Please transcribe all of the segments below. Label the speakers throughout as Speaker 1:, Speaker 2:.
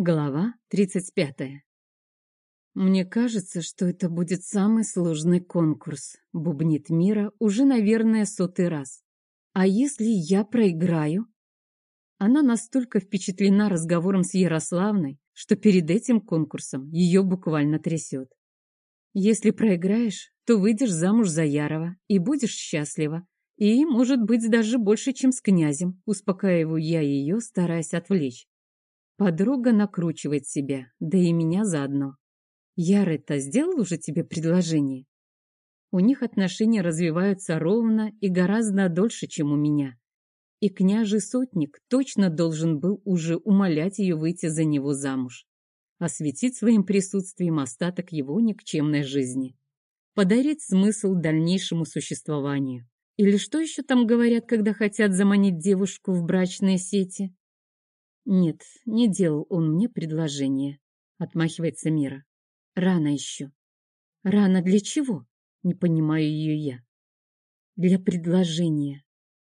Speaker 1: Глава 35. «Мне кажется, что это будет самый сложный конкурс», — бубнит Мира уже, наверное, сотый раз. «А если я проиграю?» Она настолько впечатлена разговором с Ярославной, что перед этим конкурсом ее буквально трясет. «Если проиграешь, то выйдешь замуж за Ярова и будешь счастлива, и, может быть, даже больше, чем с князем», — успокаиваю я ее, стараясь отвлечь. Подруга накручивает себя, да и меня заодно. Яр-то сделал уже тебе предложение? У них отношения развиваются ровно и гораздо дольше, чем у меня. И княжий сотник точно должен был уже умолять ее выйти за него замуж, осветить своим присутствием остаток его никчемной жизни, подарить смысл дальнейшему существованию. Или что еще там говорят, когда хотят заманить девушку в брачные сети? Нет, не делал он мне предложение. Отмахивается Мира. Рано еще. Рано для чего? Не понимаю ее я. Для предложения.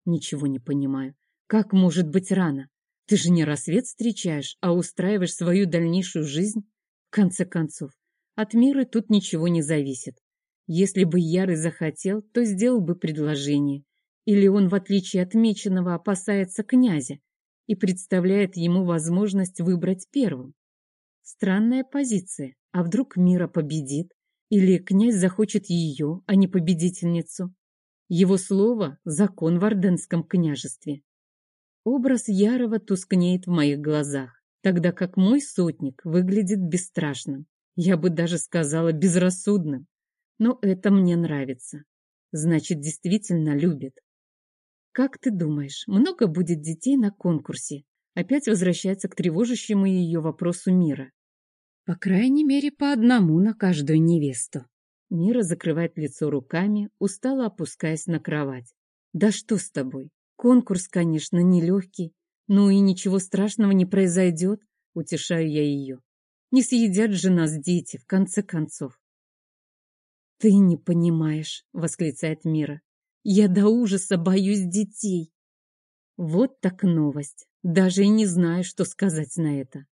Speaker 1: Ничего не понимаю. Как может быть рано? Ты же не рассвет встречаешь, а устраиваешь свою дальнейшую жизнь. В конце концов, от Миры тут ничего не зависит. Если бы Ярый захотел, то сделал бы предложение. Или он, в отличие от Меченого, опасается князя и представляет ему возможность выбрать первым. Странная позиция. А вдруг Мира победит? Или князь захочет ее, а не победительницу? Его слово – закон в Орденском княжестве. Образ Ярова тускнеет в моих глазах, тогда как мой сотник выглядит бесстрашным. Я бы даже сказала безрассудным. Но это мне нравится. Значит, действительно любит. «Как ты думаешь, много будет детей на конкурсе?» Опять возвращается к тревожащему ее вопросу Мира. «По крайней мере, по одному на каждую невесту». Мира закрывает лицо руками, устало опускаясь на кровать. «Да что с тобой? Конкурс, конечно, нелегкий, но и ничего страшного не произойдет», — утешаю я ее. «Не съедят же нас дети, в конце концов». «Ты не понимаешь», — восклицает Мира. Я до ужаса боюсь детей. Вот так новость. Даже и не знаю, что сказать на это.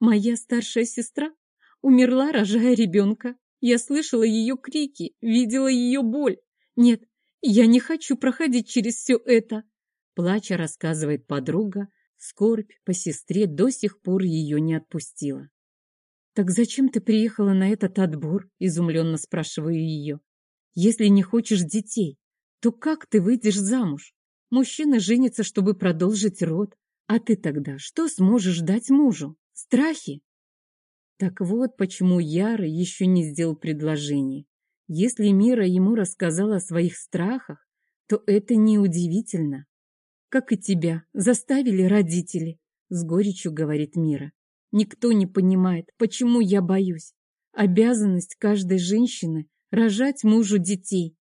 Speaker 1: Моя старшая сестра умерла, рожая ребенка. Я слышала ее крики, видела ее боль. Нет, я не хочу проходить через все это. Плача рассказывает подруга, скорбь по сестре до сих пор ее не отпустила. «Так зачем ты приехала на этот отбор?» – изумленно спрашиваю ее. «Если не хочешь детей, то как ты выйдешь замуж? Мужчина женится, чтобы продолжить род. А ты тогда что сможешь дать мужу? Страхи? Так вот, почему Яра еще не сделал предложение. Если Мира ему рассказала о своих страхах, то это неудивительно. Как и тебя, заставили родители, с горечью говорит Мира. Никто не понимает, почему я боюсь. Обязанность каждой женщины – рожать мужу детей,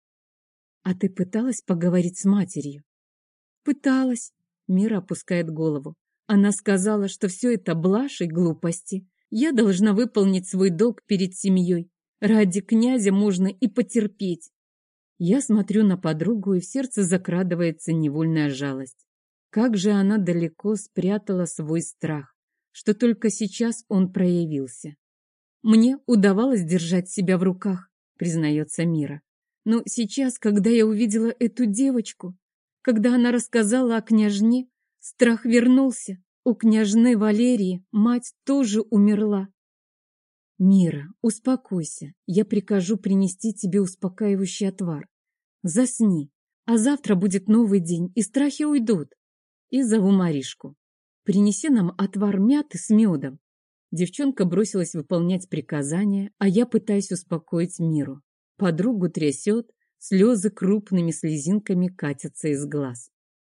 Speaker 1: «А ты пыталась поговорить с матерью?» «Пыталась», — Мира опускает голову. «Она сказала, что все это блажь и глупости. Я должна выполнить свой долг перед семьей. Ради князя можно и потерпеть». Я смотрю на подругу, и в сердце закрадывается невольная жалость. Как же она далеко спрятала свой страх, что только сейчас он проявился. Мне удавалось держать себя в руках, признается Мира. Но сейчас, когда я увидела эту девочку, когда она рассказала о княжне, страх вернулся. У княжны Валерии мать тоже умерла. Мира, успокойся. Я прикажу принести тебе успокаивающий отвар. Засни, а завтра будет новый день, и страхи уйдут. И зову Маришку. Принеси нам отвар мяты с медом. Девчонка бросилась выполнять приказания, а я пытаюсь успокоить Миру. Подругу трясет, слезы крупными слезинками катятся из глаз.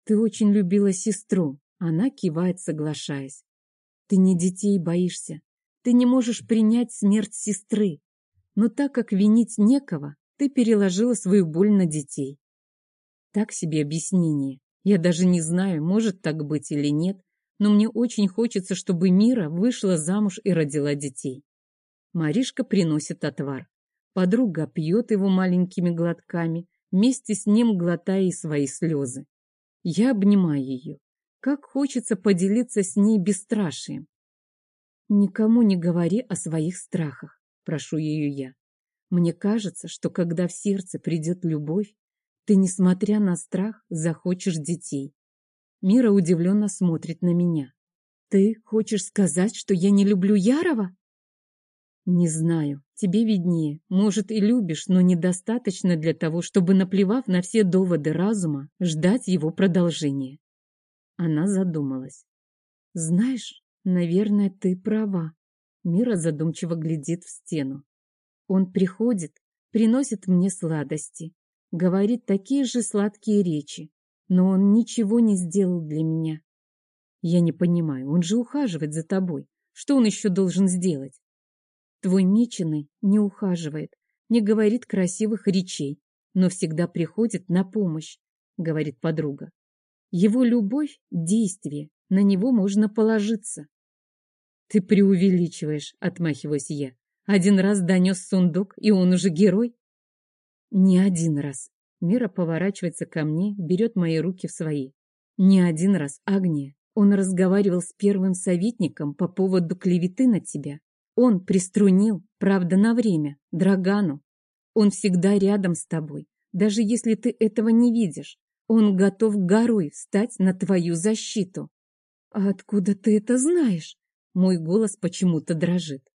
Speaker 1: Ты очень любила сестру. Она кивает, соглашаясь. Ты не детей боишься. Ты не можешь принять смерть сестры. Но так как винить некого, ты переложила свою боль на детей. Так себе объяснение. Я даже не знаю, может так быть или нет, но мне очень хочется, чтобы Мира вышла замуж и родила детей. Маришка приносит отвар. Подруга пьет его маленькими глотками, вместе с ним глотая и свои слезы. Я обнимаю ее. Как хочется поделиться с ней бесстрашием. Никому не говори о своих страхах, прошу ее я. Мне кажется, что когда в сердце придет любовь, ты, несмотря на страх, захочешь детей. Мира удивленно смотрит на меня. Ты хочешь сказать, что я не люблю Ярова? Не знаю, тебе виднее. Может, и любишь, но недостаточно для того, чтобы, наплевав на все доводы разума, ждать его продолжения. Она задумалась. Знаешь, наверное, ты права. Мира задумчиво глядит в стену. Он приходит, приносит мне сладости, говорит такие же сладкие речи, но он ничего не сделал для меня. Я не понимаю, он же ухаживает за тобой. Что он еще должен сделать? Твой меченый не ухаживает, не говорит красивых речей, но всегда приходит на помощь, говорит подруга. Его любовь — действие, на него можно положиться. Ты преувеличиваешь, отмахиваюсь я. Один раз донес сундук, и он уже герой? Не один раз. Мира поворачивается ко мне, берет мои руки в свои. Не один раз, Агния. Он разговаривал с первым советником по поводу клеветы на тебя. Он приструнил, правда, на время, Драгану. Он всегда рядом с тобой, даже если ты этого не видишь. Он готов горой встать на твою защиту. А откуда ты это знаешь? Мой голос почему-то дрожит.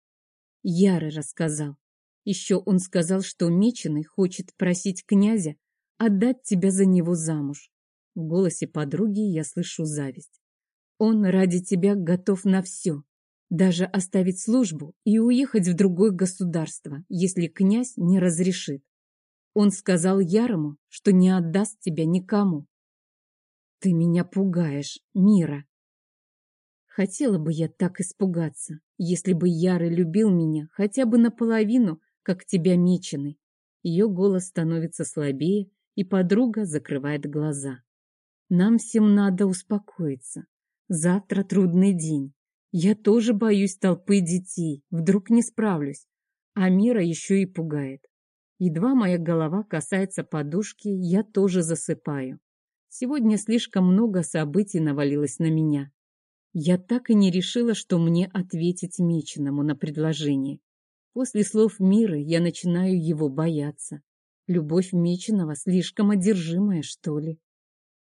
Speaker 1: Яра рассказал. Еще он сказал, что Меченый хочет просить князя отдать тебя за него замуж. В голосе подруги я слышу зависть. Он ради тебя готов на все, даже оставить службу и уехать в другое государство, если князь не разрешит. Он сказал Ярому, что не отдаст тебя никому. Ты меня пугаешь, Мира. Хотела бы я так испугаться, если бы Яры любил меня хотя бы наполовину, как тебя меченый. Ее голос становится слабее, и подруга закрывает глаза. Нам всем надо успокоиться. Завтра трудный день. Я тоже боюсь толпы детей. Вдруг не справлюсь. А Мира еще и пугает. Едва моя голова касается подушки, я тоже засыпаю. Сегодня слишком много событий навалилось на меня. Я так и не решила, что мне ответить Меченому на предложение. После слов Миры я начинаю его бояться. Любовь Меченого слишком одержимая, что ли.